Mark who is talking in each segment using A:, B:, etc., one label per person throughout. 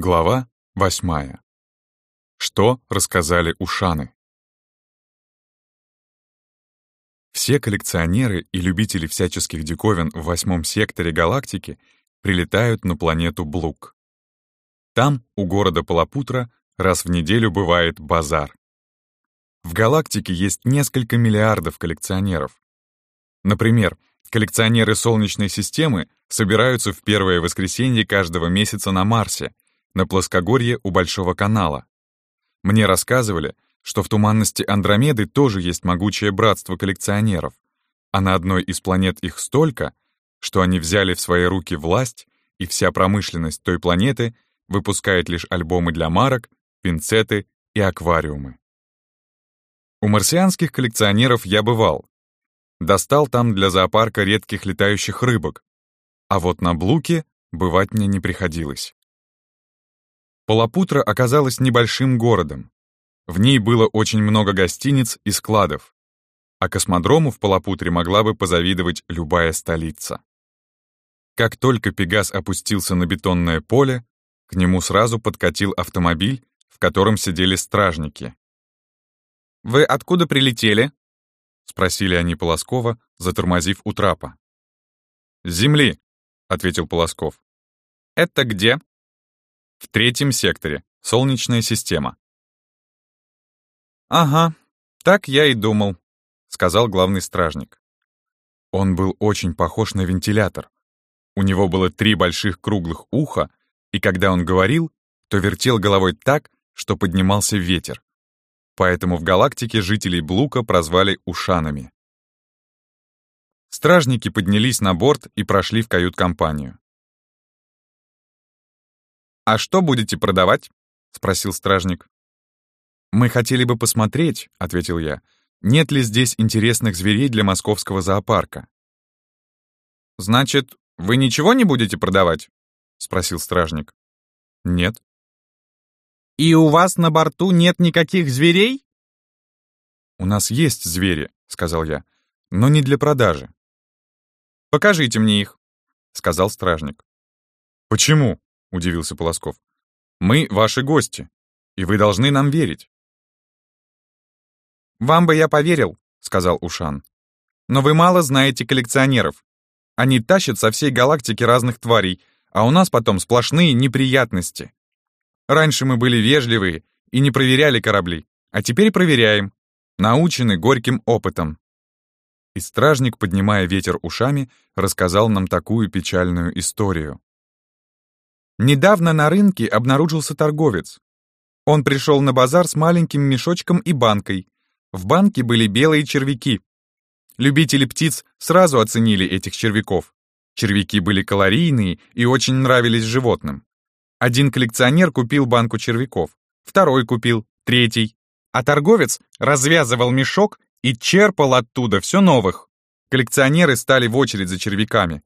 A: Глава восьмая. Что рассказали ушаны? Все коллекционеры и любители всяческих диковин в восьмом секторе галактики прилетают на планету Блук. Там, у города Палапутра, раз в неделю бывает базар. В галактике есть несколько миллиардов коллекционеров. Например, коллекционеры Солнечной системы собираются в первое воскресенье каждого месяца на Марсе, на плоскогорье у Большого канала. Мне рассказывали, что в туманности Андромеды тоже есть могучее братство коллекционеров, а на одной из планет их столько, что они взяли в свои руки власть, и вся промышленность той планеты выпускает лишь альбомы для марок, пинцеты и аквариумы. У марсианских коллекционеров я бывал. Достал там для зоопарка редких летающих рыбок, а вот на Блуке бывать мне не приходилось. Палапутра оказалась небольшим городом. В ней было очень много гостиниц и складов, а космодрому в Палапутре могла бы позавидовать любая столица. Как только Пегас опустился на бетонное поле, к нему сразу подкатил автомобиль, в котором сидели стражники. «Вы откуда прилетели?» — спросили они Полоскова, затормозив у трапа. «С земли», — ответил Полосков. «Это где?» В третьем секторе. Солнечная система. «Ага, так я и думал», — сказал главный стражник. Он был очень похож на вентилятор. У него было три больших круглых уха, и когда он говорил, то вертел головой так, что поднимался ветер. Поэтому в галактике жителей Блука прозвали ушанами. Стражники поднялись на борт и прошли в кают-компанию. «А что будете продавать?» — спросил стражник. «Мы хотели бы посмотреть», — ответил я, «нет ли здесь интересных зверей для московского зоопарка». «Значит, вы ничего не будете продавать?» — спросил стражник. «Нет». «И у вас на борту нет никаких зверей?» «У нас есть звери», — сказал я, «но не для продажи». «Покажите мне их», — сказал стражник. «Почему?» — удивился Полосков. «Мы ваши гости, и вы должны нам верить». «Вам бы я поверил», — сказал Ушан. «Но вы мало знаете коллекционеров. Они тащат со всей галактики разных тварей, а у нас потом сплошные неприятности. Раньше мы были вежливые и не проверяли корабли, а теперь проверяем, научены горьким опытом». И стражник, поднимая ветер ушами, рассказал нам такую печальную историю. Недавно на рынке обнаружился торговец. Он пришел на базар с маленьким мешочком и банкой. В банке были белые червяки. Любители птиц сразу оценили этих червяков. Червяки были калорийные и очень нравились животным. Один коллекционер купил банку червяков, второй купил, третий. А торговец развязывал мешок и черпал оттуда все новых. Коллекционеры стали в очередь за червяками.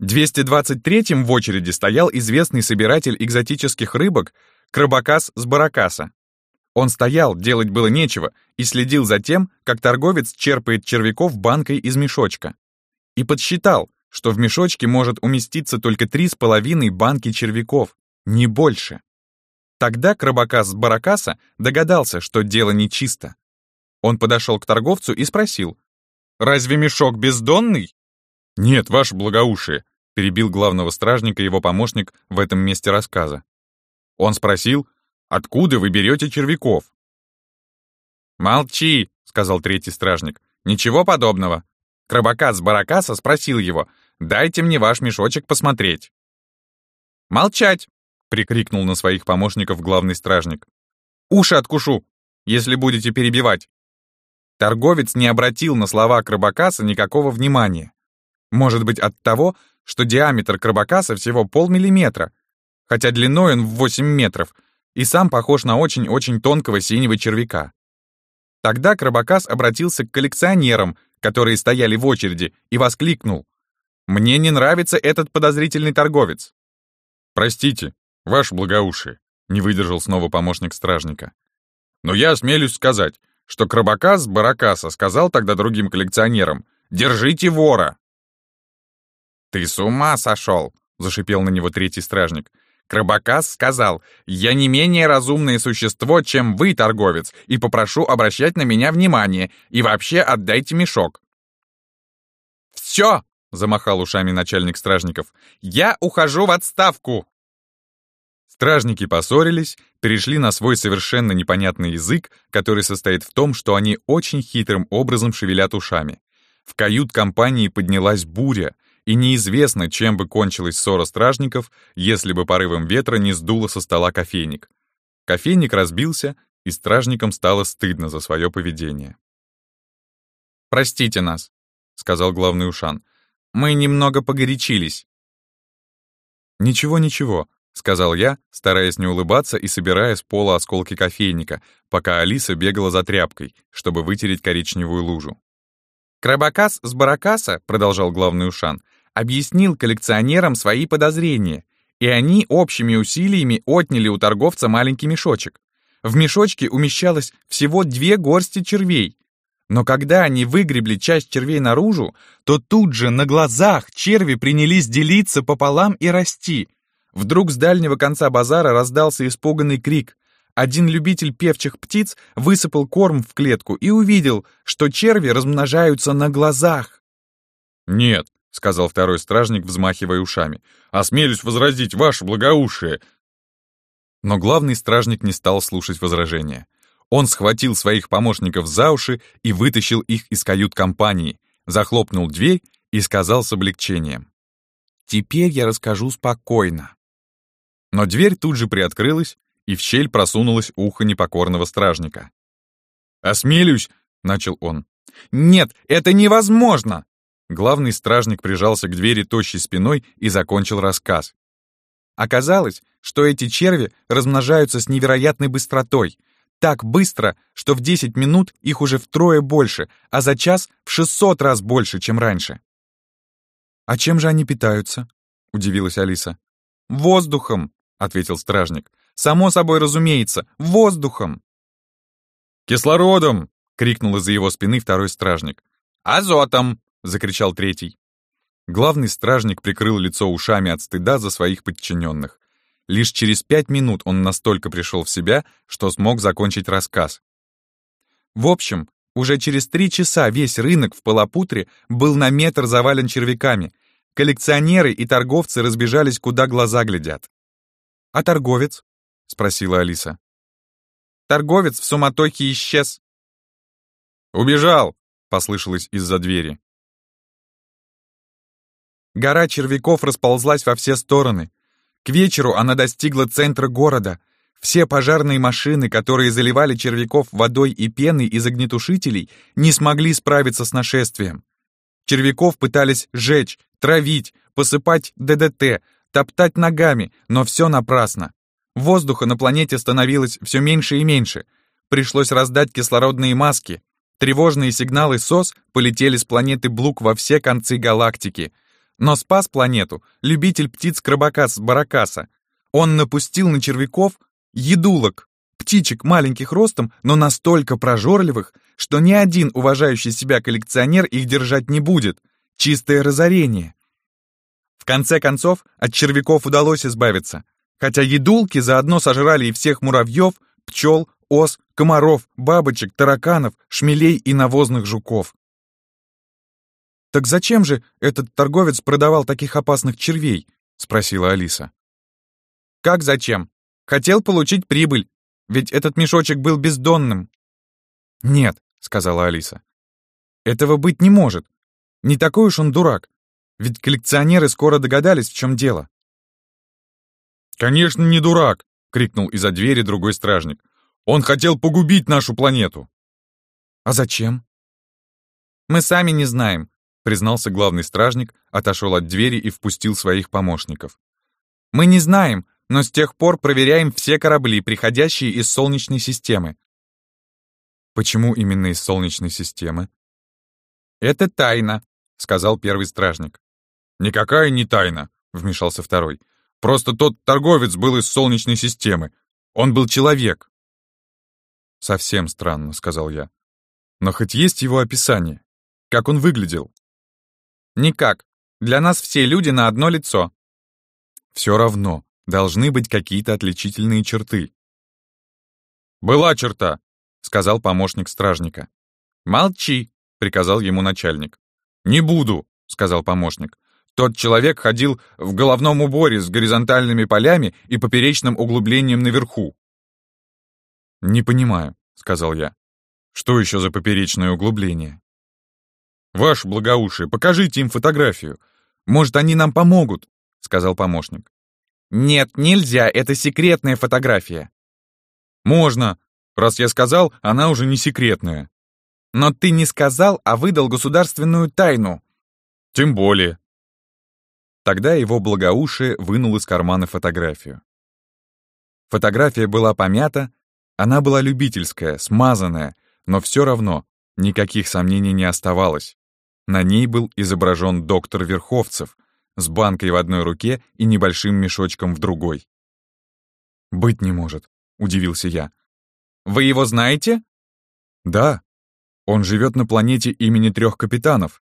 A: 223-м в очереди стоял известный собиратель экзотических рыбок Крабакас с Баракаса. Он стоял, делать было нечего, и следил за тем, как торговец черпает червяков банкой из мешочка. И подсчитал, что в мешочке может уместиться только три с половиной банки червяков, не больше. Тогда Крабакас с Баракаса догадался, что дело нечисто. Он подошел к торговцу и спросил, «Разве мешок бездонный?» «Нет, ваше благоушие, перебил главного стражника его помощник в этом месте рассказа. Он спросил, «Откуда вы берете червяков?» «Молчи», — сказал третий стражник. «Ничего подобного». Крабакас Баракаса спросил его, «Дайте мне ваш мешочек посмотреть». «Молчать!» — прикрикнул на своих помощников главный стражник. «Уши откушу, если будете перебивать». Торговец не обратил на слова Крабакаса никакого внимания. Может быть, от того, что диаметр крабакаса всего полмиллиметра, хотя длиной он в 8 метров, и сам похож на очень-очень тонкого синего червяка. Тогда Крабакас обратился к коллекционерам, которые стояли в очереди, и воскликнул. «Мне не нравится этот подозрительный торговец». «Простите, ваше благоушие», — не выдержал снова помощник стражника. «Но я осмелюсь сказать, что Крабакас Баракаса сказал тогда другим коллекционерам «Держите вора!» «Ты с ума сошел!» — зашипел на него третий стражник. Крабакас сказал, «Я не менее разумное существо, чем вы, торговец, и попрошу обращать на меня внимание, и вообще отдайте мешок». «Все!» — замахал ушами начальник стражников. «Я ухожу в отставку!» Стражники поссорились, перешли на свой совершенно непонятный язык, который состоит в том, что они очень хитрым образом шевелят ушами. В кают-компании поднялась буря, и неизвестно, чем бы кончилась ссора стражников, если бы порывом ветра не сдуло со стола кофейник. Кофейник разбился, и стражникам стало стыдно за свое поведение. «Простите нас», — сказал главный Ушан. «Мы немного погорячились».
B: «Ничего-ничего», — сказал я, стараясь не улыбаться и собирая с пола осколки кофейника, пока Алиса бегала за тряпкой, чтобы вытереть коричневую лужу.
A: «Крабакас с Баракаса», — продолжал главный Ушан, объяснил коллекционерам свои подозрения, и они общими усилиями отняли у торговца маленький мешочек. В мешочке умещалось всего две горсти червей. Но когда они выгребли часть червей наружу, то тут же на глазах черви принялись делиться пополам и расти — Вдруг с дальнего конца базара раздался испуганный крик. Один любитель певчих птиц высыпал корм в клетку и увидел, что черви размножаются на глазах.
B: «Нет», — сказал второй стражник, взмахивая ушами, «осмелюсь возразить, ваше благоушие». Но главный стражник не стал слушать возражения. Он схватил своих помощников за уши и вытащил их из кают-компании, захлопнул дверь и сказал с облегчением. «Теперь я расскажу спокойно. Но дверь тут же приоткрылась, и в щель просунулось ухо непокорного стражника. «Осмелюсь!» — начал он.
A: «Нет, это невозможно!»
B: Главный стражник прижался к двери тощей спиной и закончил рассказ.
A: Оказалось, что эти черви размножаются с невероятной быстротой. Так быстро, что в 10 минут их уже втрое больше, а за час в 600 раз больше, чем раньше.
B: «А чем же они питаются?» — удивилась Алиса.
A: «Воздухом!» ответил стражник. «Само собой разумеется, воздухом!»
B: «Кислородом!» — крикнул из-за его спины второй стражник.
A: «Азотом!» — закричал третий.
B: Главный стражник прикрыл лицо ушами от стыда за своих подчиненных. Лишь через пять минут он настолько пришел в себя, что смог закончить рассказ.
A: В общем, уже через три часа весь рынок в Палапутре был на метр завален червяками. Коллекционеры и торговцы разбежались, куда глаза глядят.
B: «А торговец?» — спросила Алиса.
A: «Торговец в суматохе исчез».
B: «Убежал!» — послышалось из-за двери.
A: Гора червяков расползлась во все стороны. К вечеру она достигла центра города. Все пожарные машины, которые заливали червяков водой и пеной из огнетушителей, не смогли справиться с нашествием. Червяков пытались жечь, травить, посыпать ДДТ, топтать ногами, но все напрасно. Воздуха на планете становилось все меньше и меньше. Пришлось раздать кислородные маски. Тревожные сигналы СОС полетели с планеты Блук во все концы галактики. Но спас планету любитель птиц Крабакас Баракаса. Он напустил на червяков едулок, птичек маленьких ростом, но настолько прожорливых, что ни один уважающий себя коллекционер их держать не будет. Чистое разорение. В конце концов, от червяков удалось избавиться, хотя едулки заодно сожрали и всех муравьев, пчел, ос, комаров, бабочек, тараканов, шмелей и навозных жуков.
B: «Так зачем же этот торговец продавал таких опасных червей?» — спросила Алиса.
A: «Как зачем? Хотел получить прибыль, ведь этот мешочек был бездонным».
B: «Нет», — сказала Алиса. «Этого быть не может. Не такой уж он дурак. Ведь коллекционеры скоро догадались, в чем дело.
C: «Конечно, не дурак!» — крикнул из-за двери другой стражник. «Он хотел погубить нашу планету!»
B: «А зачем?»
A: «Мы сами не знаем», — признался главный стражник,
B: отошел от двери и впустил своих помощников.
A: «Мы не знаем, но с тех пор проверяем все корабли, приходящие из Солнечной системы».
B: «Почему именно из Солнечной системы?»
A: «Это тайна», — сказал первый стражник.
C: «Никакая не тайна», — вмешался второй. «Просто тот торговец был из Солнечной системы. Он был человек».
B: «Совсем странно», — сказал я. «Но хоть есть его описание. Как он выглядел?»
A: «Никак. Для нас все люди на одно лицо».
B: «Все равно.
A: Должны быть какие-то отличительные черты.
B: «Была черта», —
A: сказал помощник стражника.
B: «Молчи», — приказал ему начальник. «Не буду», — сказал помощник. «Тот человек ходил в головном уборе с горизонтальными полями и поперечным углублением наверху».
A: «Не понимаю», — сказал я. «Что еще за поперечное углубление?»
B: «Ваше благоушие, покажите им фотографию.
A: Может, они нам помогут», — сказал помощник.
C: «Нет, нельзя, это секретная фотография».
B: «Можно. Раз я сказал, она уже не секретная».
C: «Но ты не сказал, а выдал государственную тайну».
B: «Тем более».
A: Тогда его благоушие вынул из кармана фотографию. Фотография была помята, она была любительская, смазанная, но все равно никаких сомнений не оставалось. На ней был изображен доктор Верховцев с банкой в одной руке и небольшим мешочком в другой. «Быть не может», — удивился я.
C: «Вы его знаете?»
A: «Да. Он живет на планете имени трех капитанов».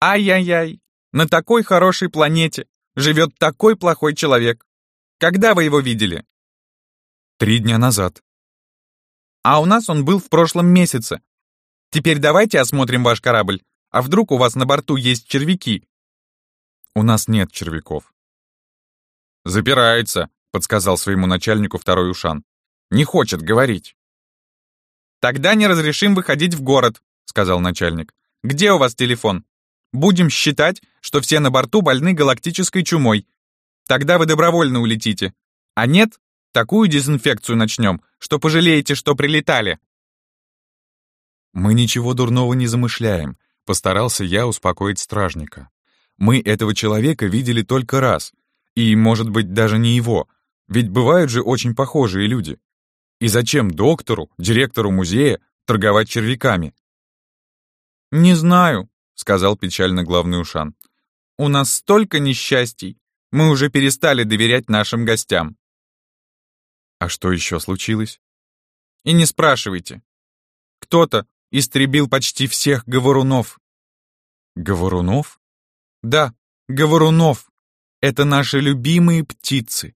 C: «Ай-яй-яй, на такой хорошей планете живет такой плохой человек. Когда вы его видели?»
A: «Три дня назад».
C: «А у нас он был в прошлом месяце. Теперь давайте осмотрим ваш корабль. А вдруг у вас на борту есть червяки?»
A: «У нас нет червяков».
B: «Запирается», — подсказал своему начальнику второй Ушан. «Не хочет говорить».
C: «Тогда не разрешим выходить в город», — сказал начальник. «Где у вас телефон? Будем считать, что все на борту больны галактической чумой. Тогда вы добровольно улетите. А нет, такую дезинфекцию начнем, что пожалеете, что прилетали».
A: «Мы ничего дурного не замышляем», — постарался я успокоить стражника. «Мы этого человека видели только раз, и, может быть, даже не его, ведь бывают же очень похожие люди. И зачем доктору, директору музея, торговать червяками?»
C: «Не знаю», — сказал печально главный Ушан. «У нас столько несчастий, мы уже перестали доверять нашим гостям».
A: «А что еще случилось?»
C: «И не спрашивайте. Кто-то истребил почти всех говорунов».
A: «Говорунов?»
C: «Да, говорунов. Это наши любимые птицы.